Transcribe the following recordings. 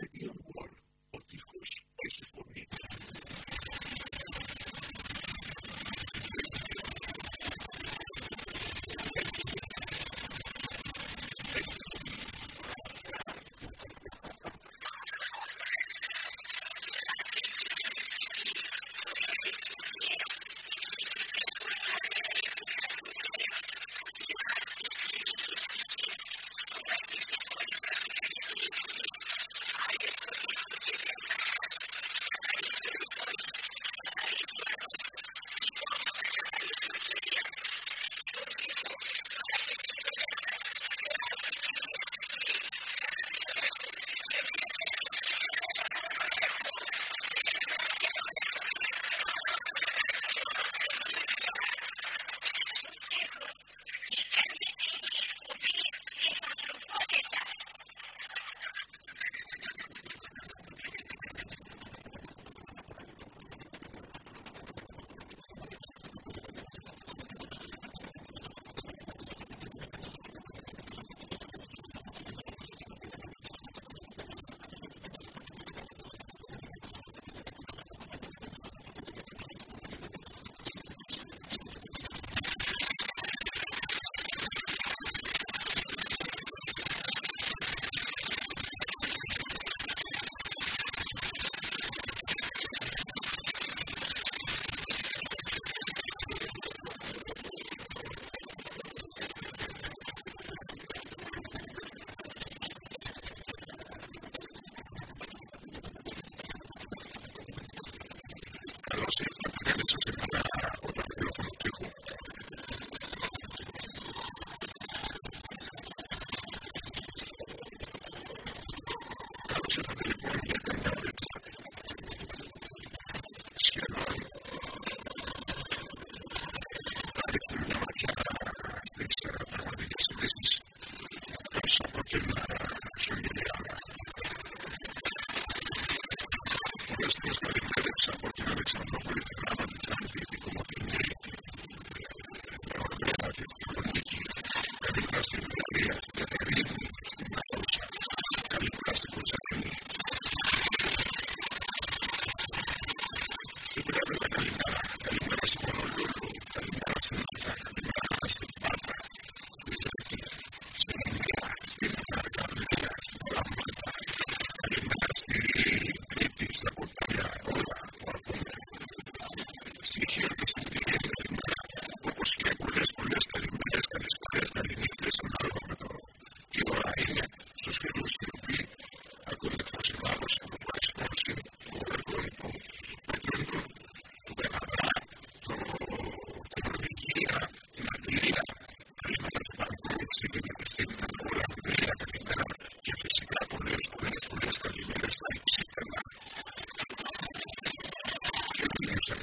de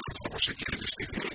άνθρωπο εκείνη τη στιγμή.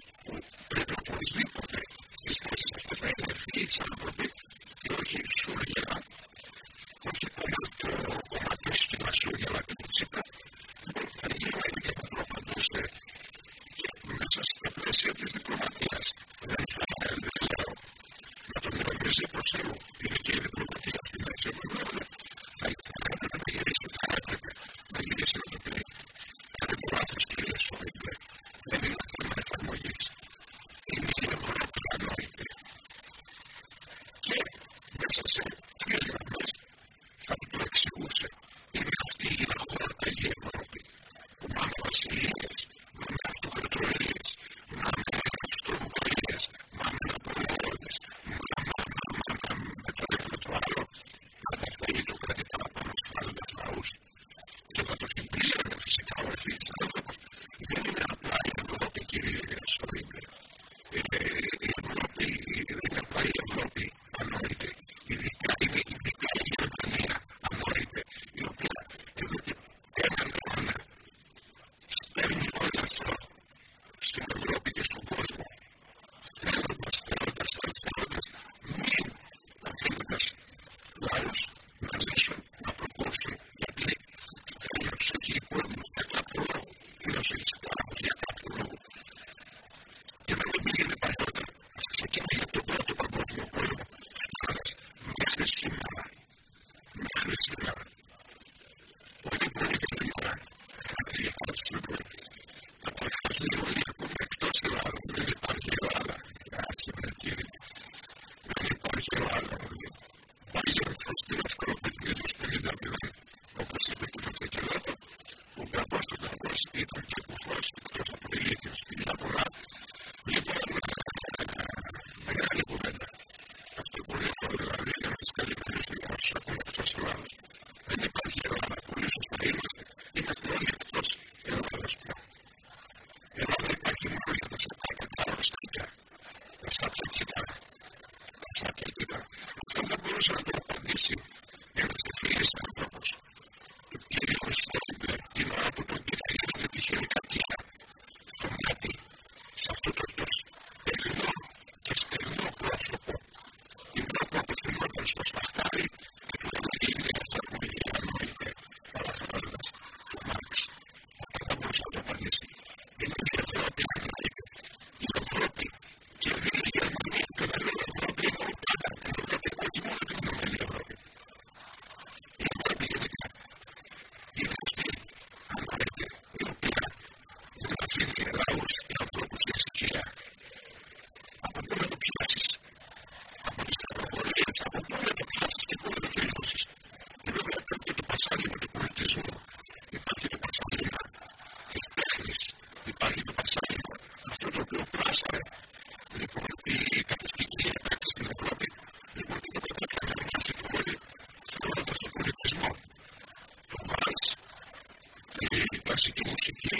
education.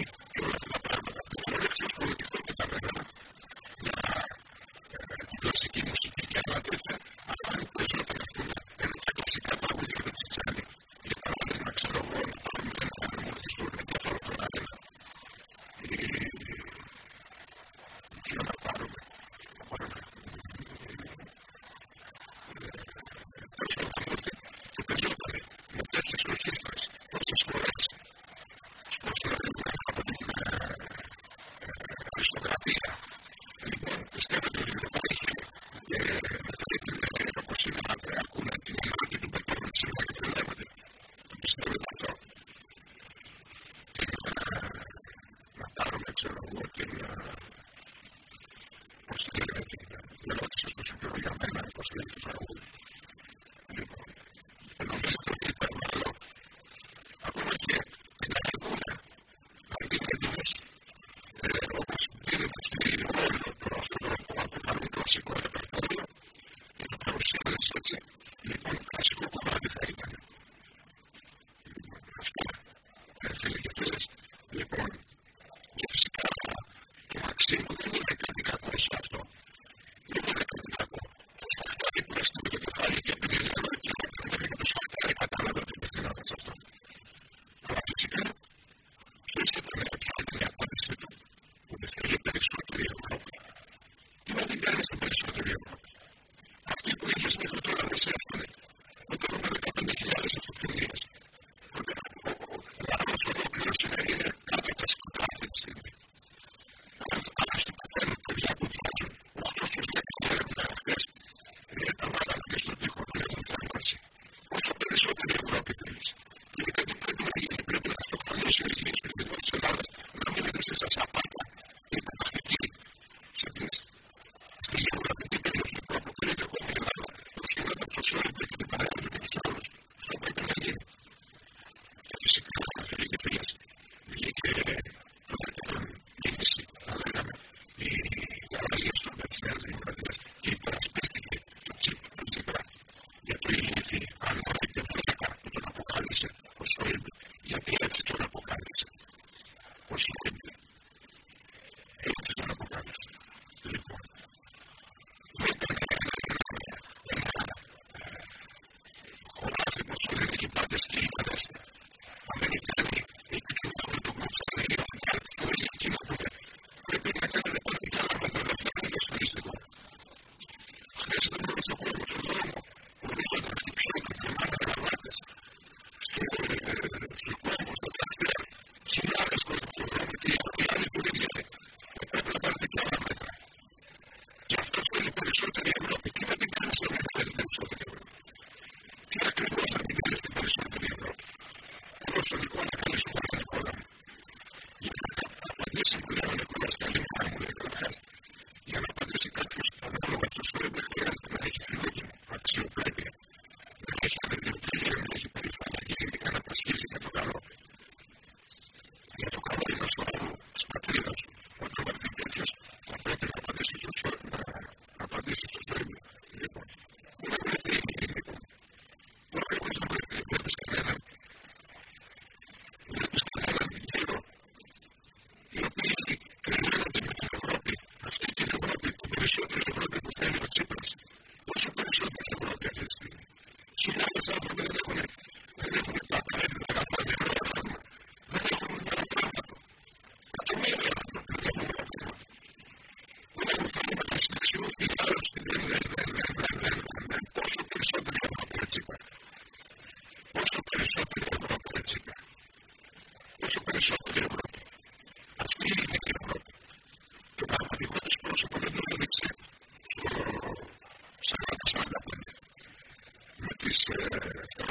Yeah.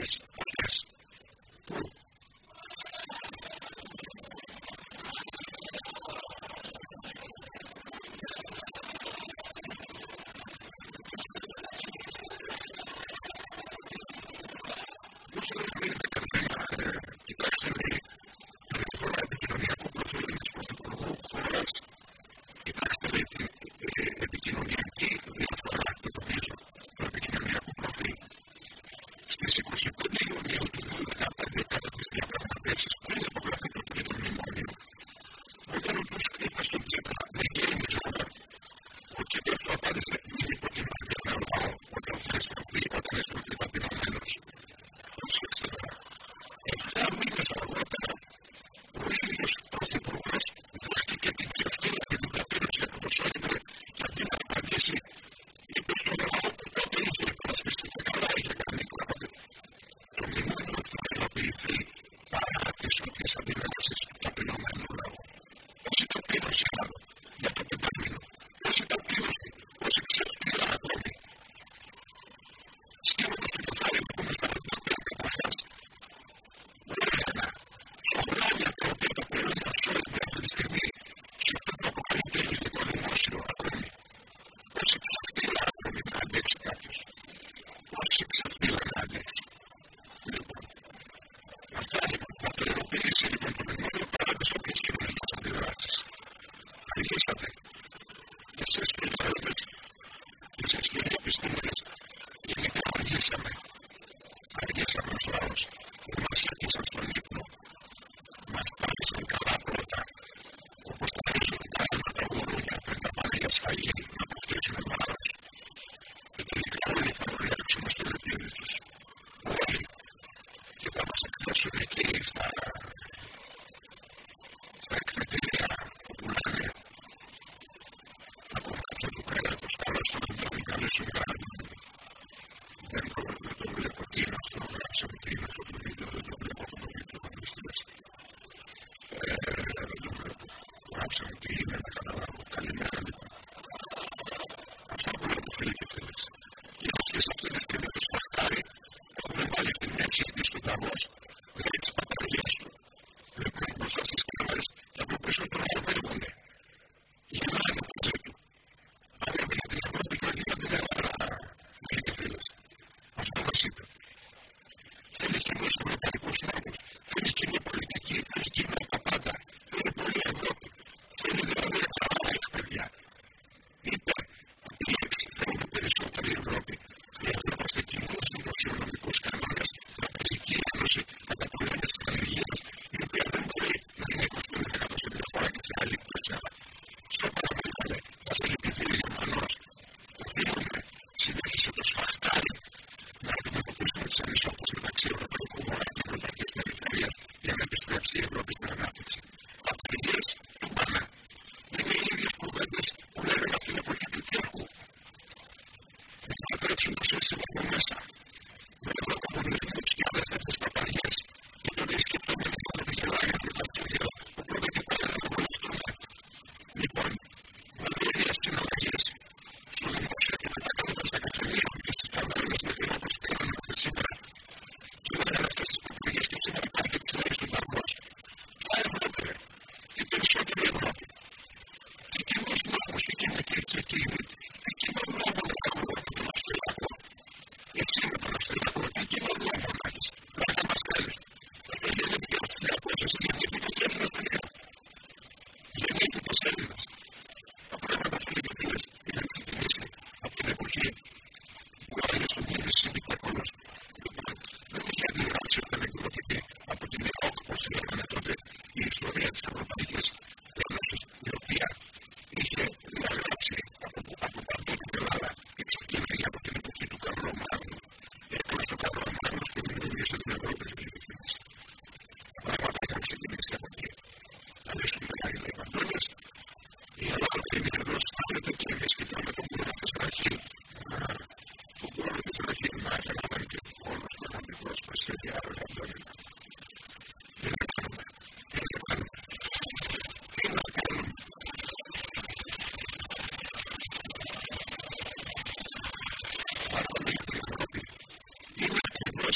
Krishna θα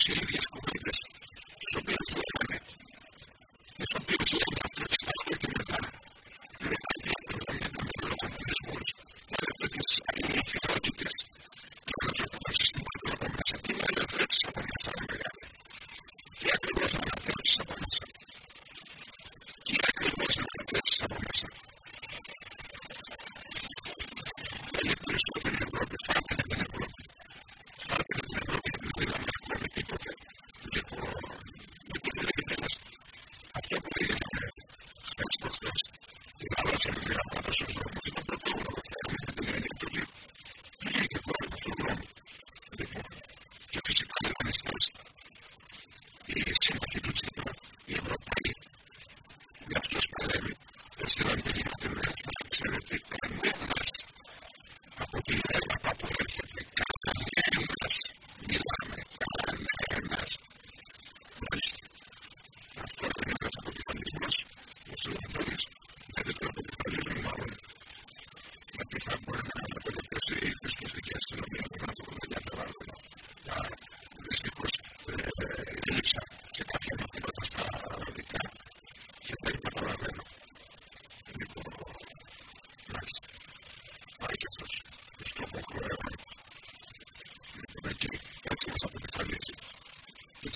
Savior.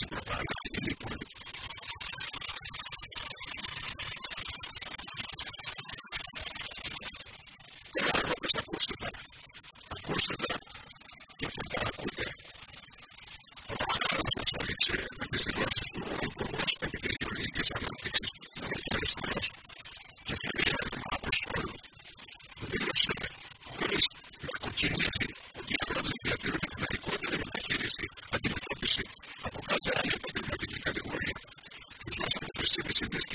Gracias. business.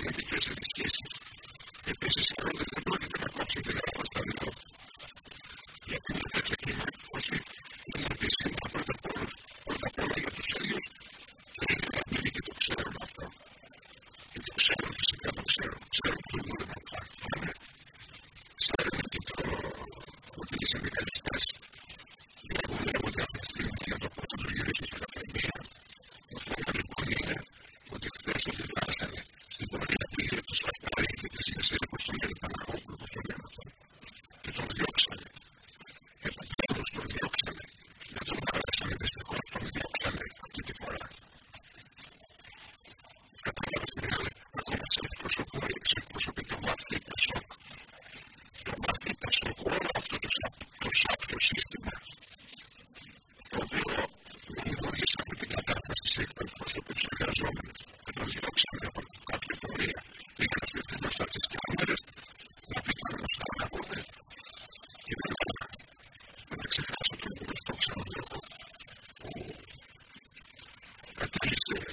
said,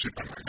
soy para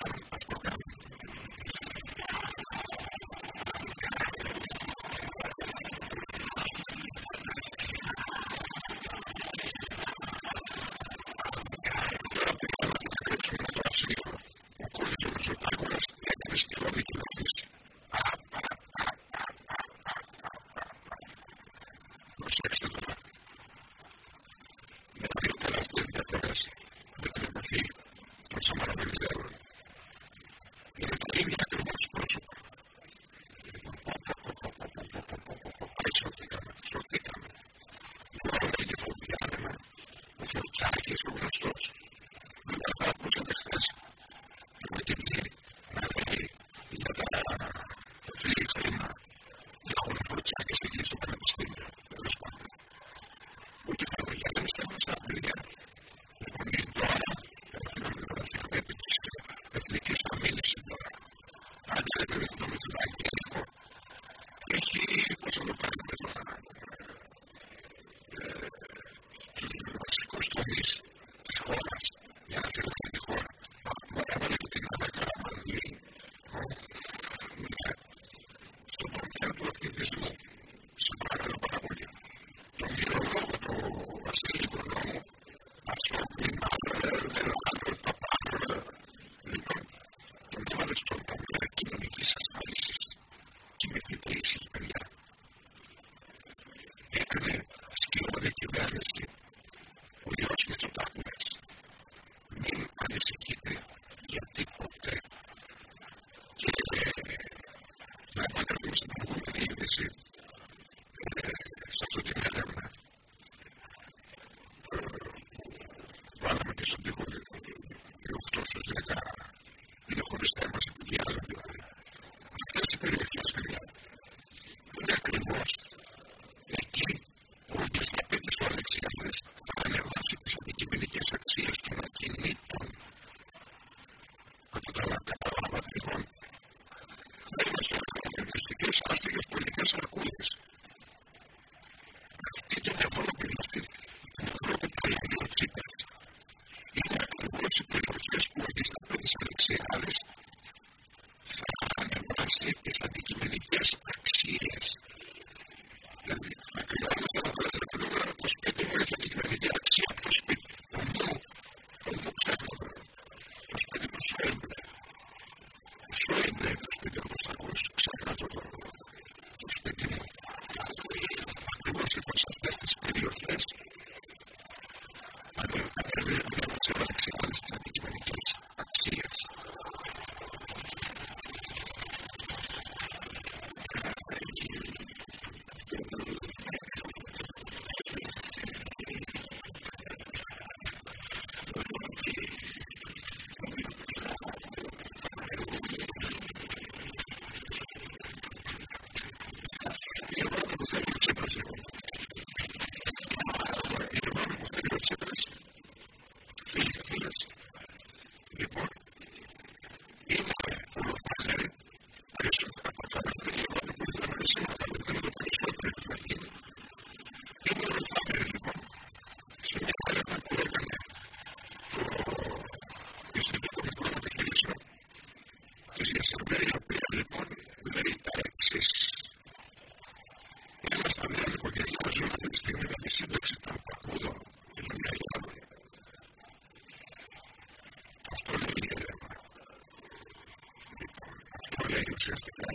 ουσιαστικά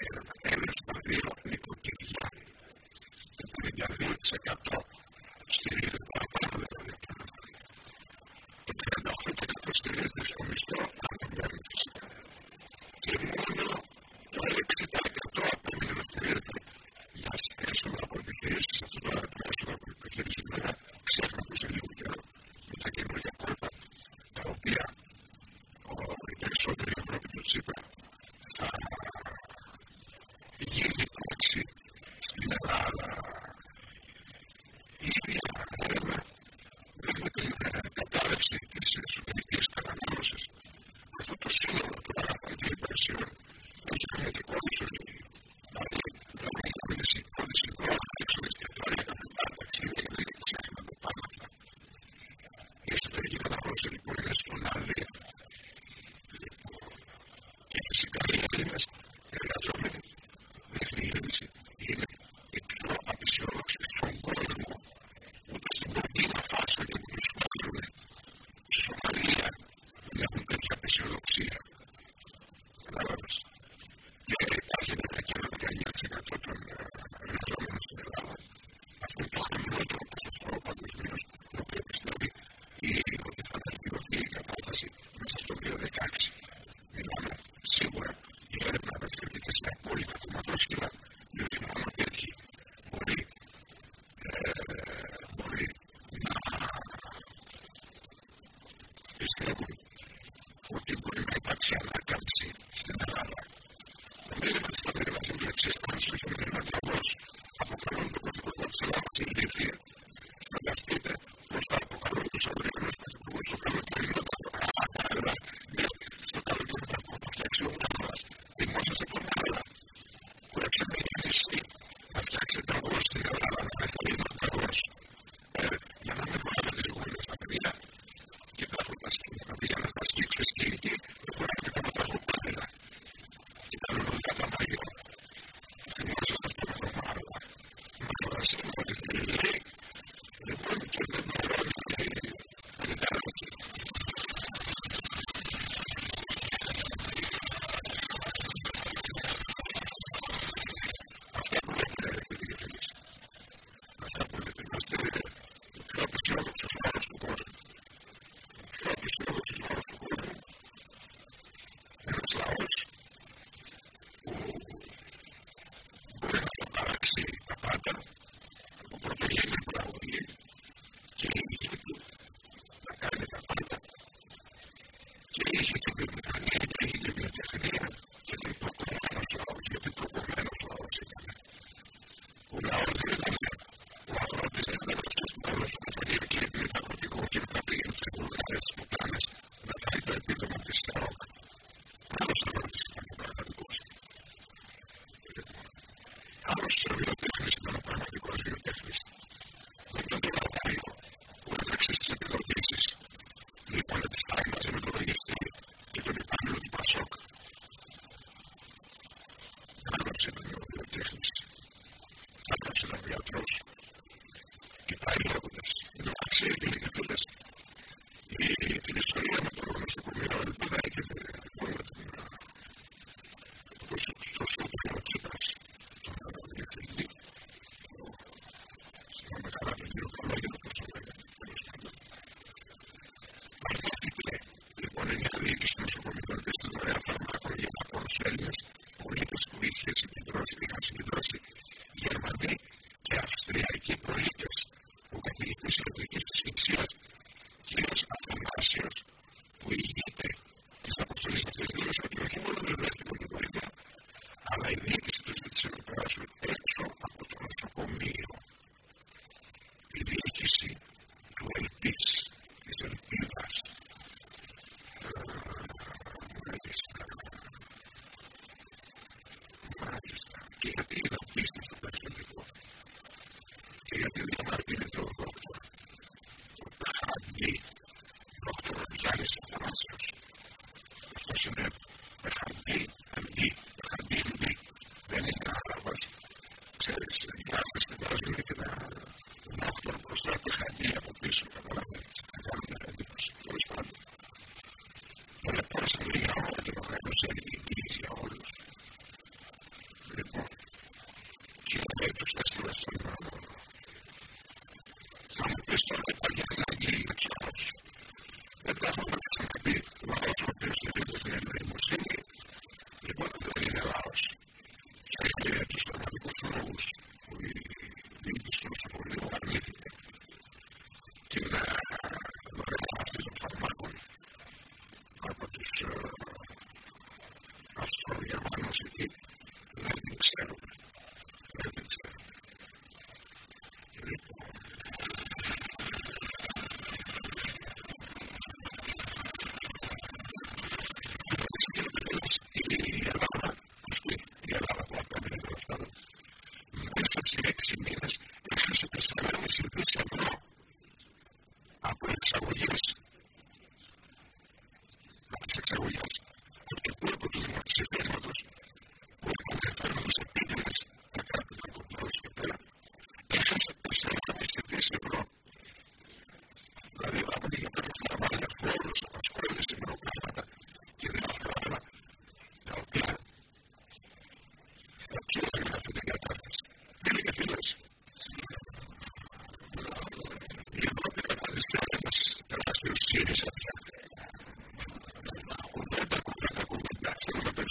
ένα στα 52% στηρίζεται παραπάνω δηλαδή από τον άνθρωπο. Το 38% στηρίζεται στο μισθό, αν δεν. Και μόνο το 6% απέμεινε να στηρίζεται για από επιχειρήσει. Αυτό το έσοδο από επιχειρήσει βέβαια ξέχασε σε λίγο καιρό με τα καινούργια κόλπα τα οποία οι περισσότεροι Ευρώπη τους Τσίπρα θα της ηλεκτρικής της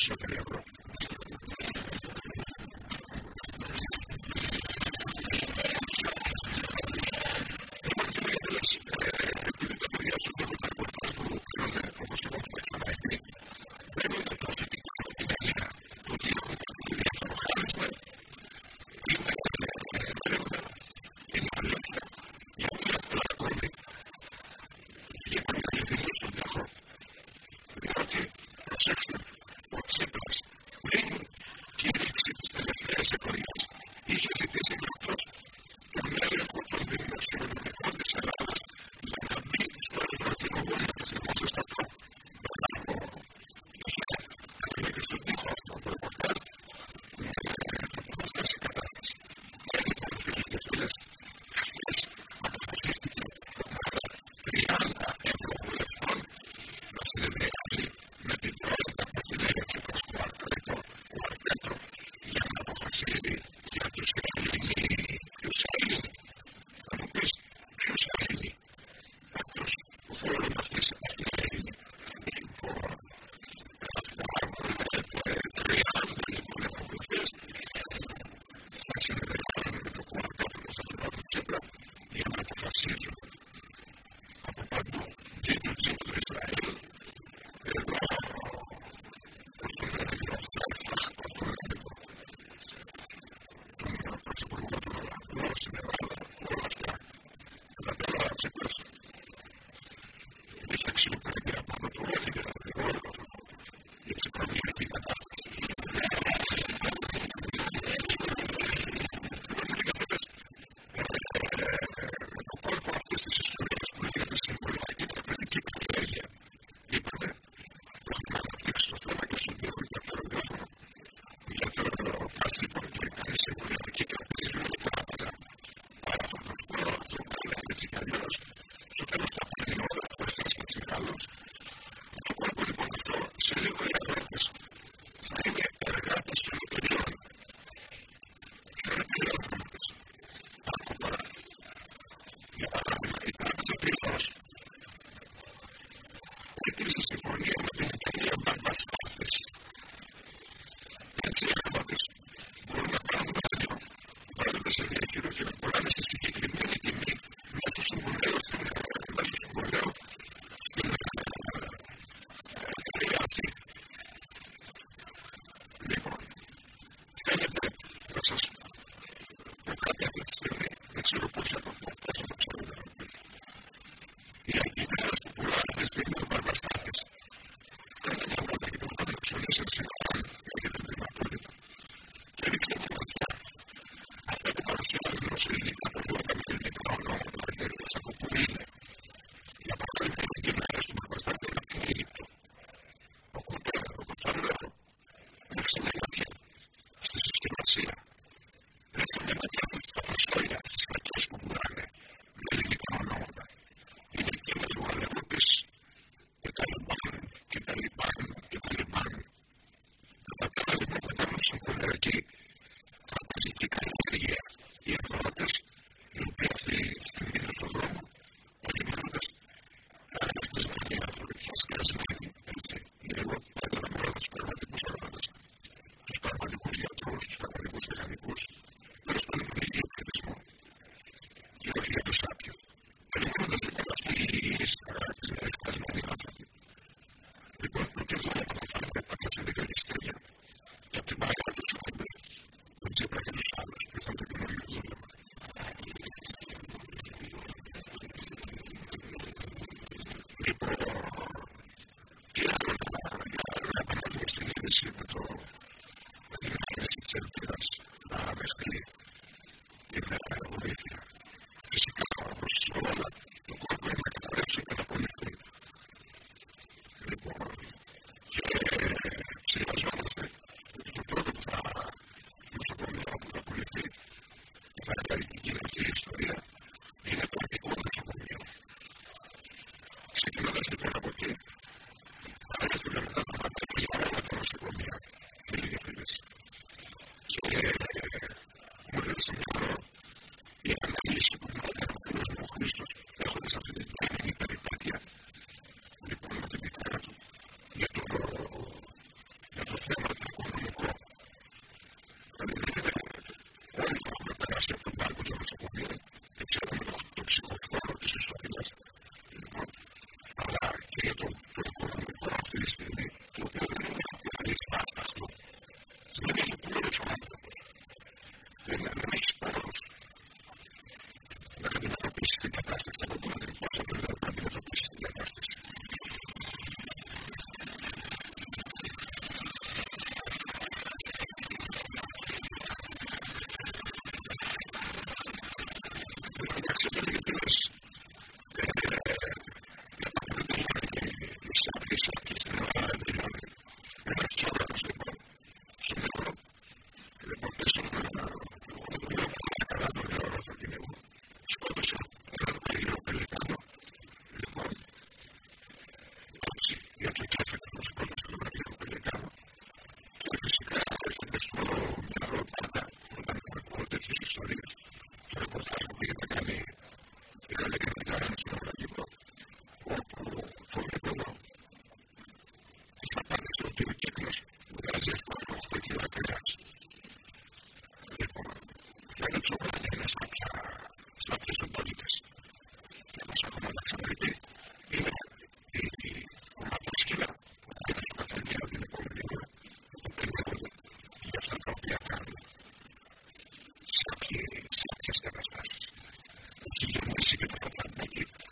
1億円 Και make it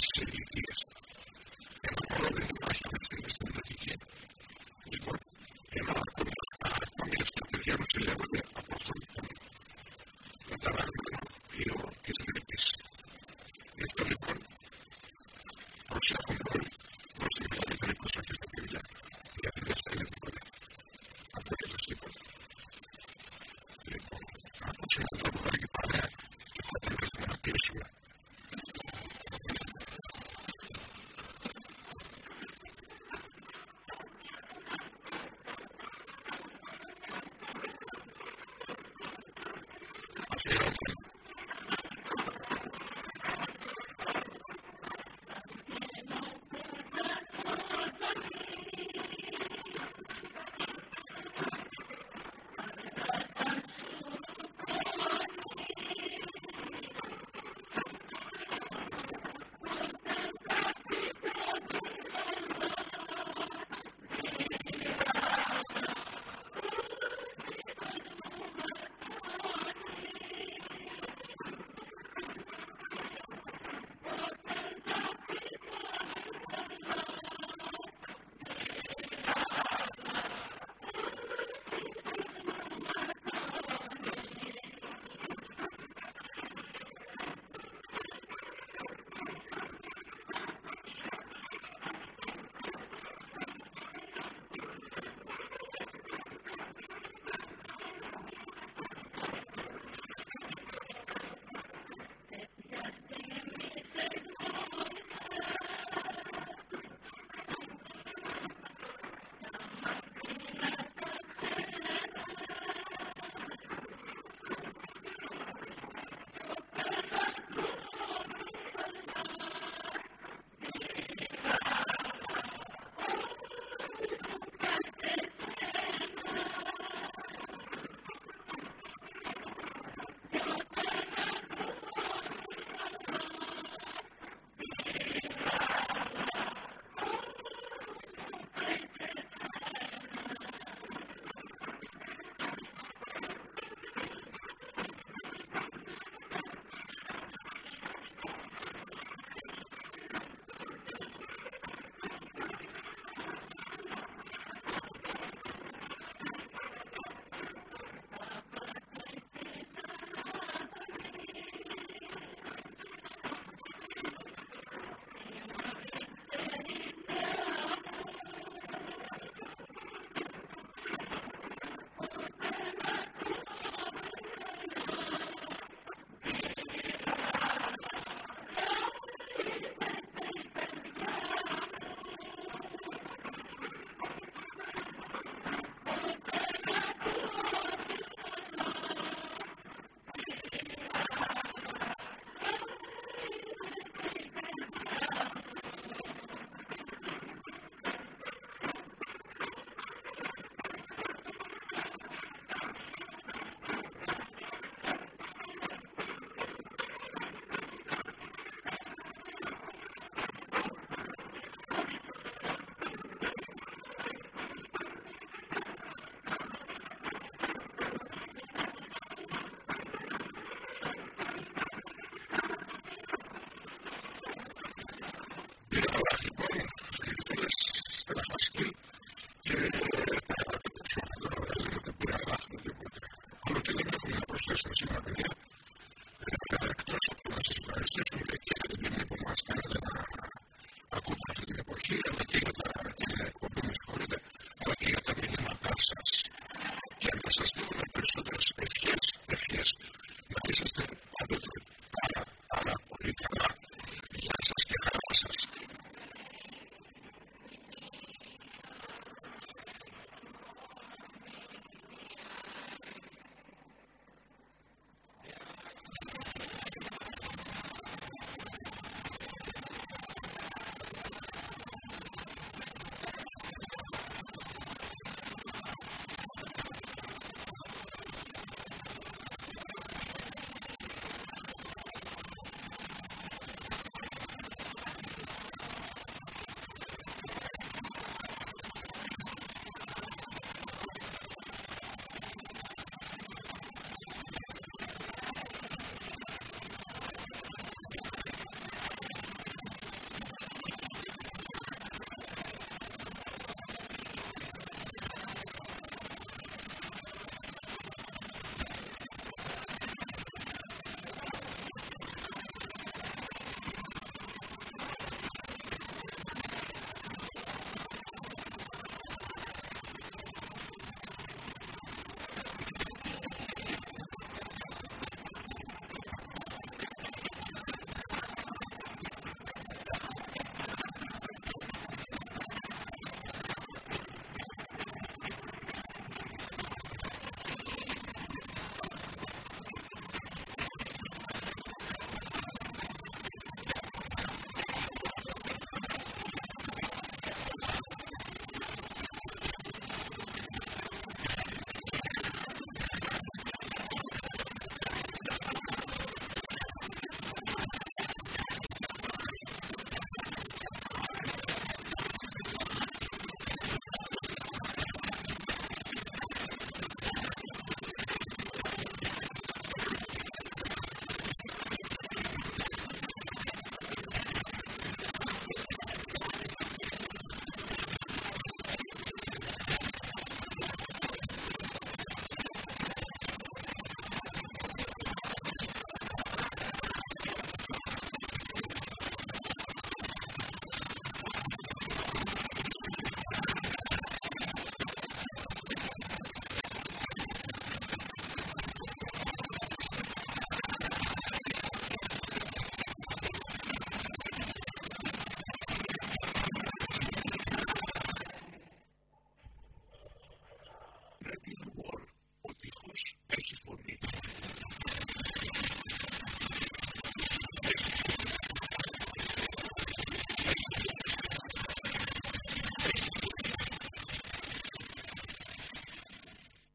city is